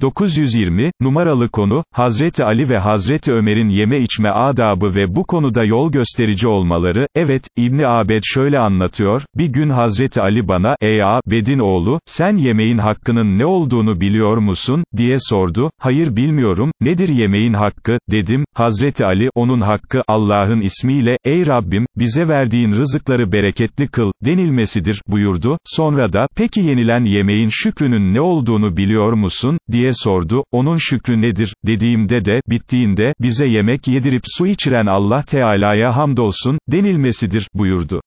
920, numaralı konu, Hazreti Ali ve Hazreti Ömer'in yeme içme adabı ve bu konuda yol gösterici olmaları, evet, İbni Abed şöyle anlatıyor, bir gün Hazreti Ali bana, ey Abed'in oğlu, sen yemeğin hakkının ne olduğunu biliyor musun, diye sordu, hayır bilmiyorum, nedir yemeğin hakkı, dedim, Hazreti Ali, onun hakkı, Allah'ın ismiyle, ey Rabbim, bize verdiğin rızıkları bereketli kıl, denilmesidir, buyurdu, sonra da, peki yenilen yemeğin şükrünün ne olduğunu biliyor musun, diye sordu, onun şükrü nedir, dediğimde de, bittiğinde, bize yemek yedirip su içiren Allah Teala'ya hamdolsun, denilmesidir, buyurdu.